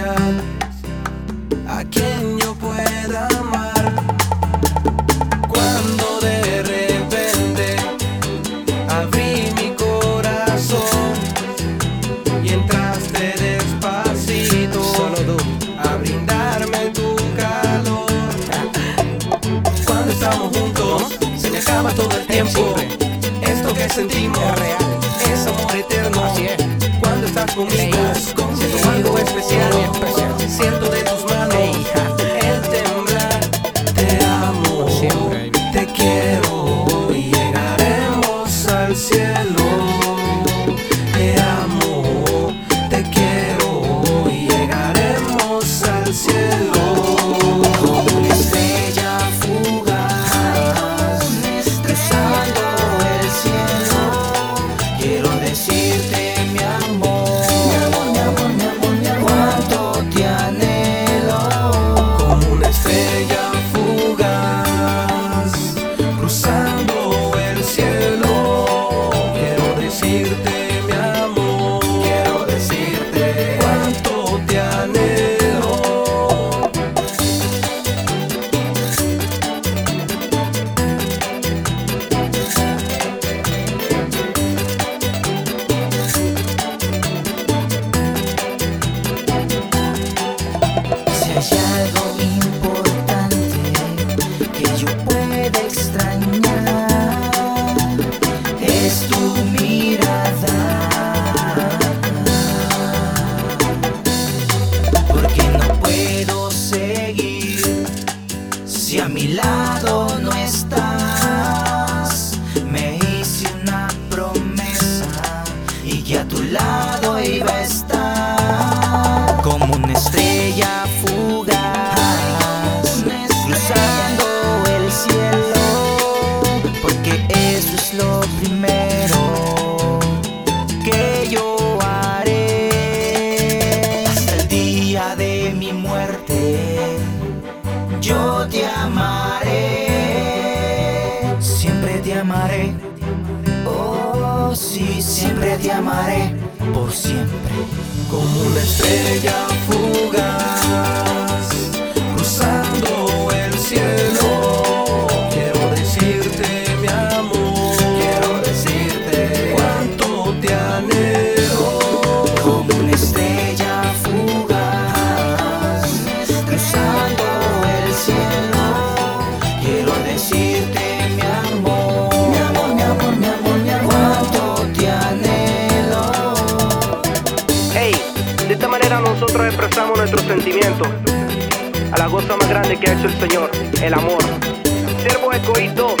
a quien yo pueda amar. Cuando de repente abrí mi corazón y entraste despacito a brindarme tu calor. Cuando estamos juntos se me acaba todo el tiempo. Esto que sentimos. 看前 amaré. Oh, sí, siempre te amaré, por siempre. Como una estrella fugaz nuestros sentimientos a la cosa más grande que ha hecho el Señor, el amor. Servo Escoito,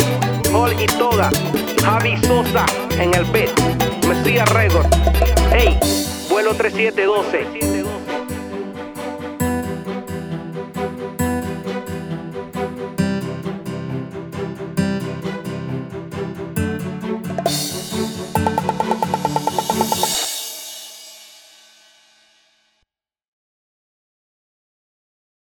Hall y Toga, Javi Sosa en el beat, Mesías Record. Hey, vuelo 3712.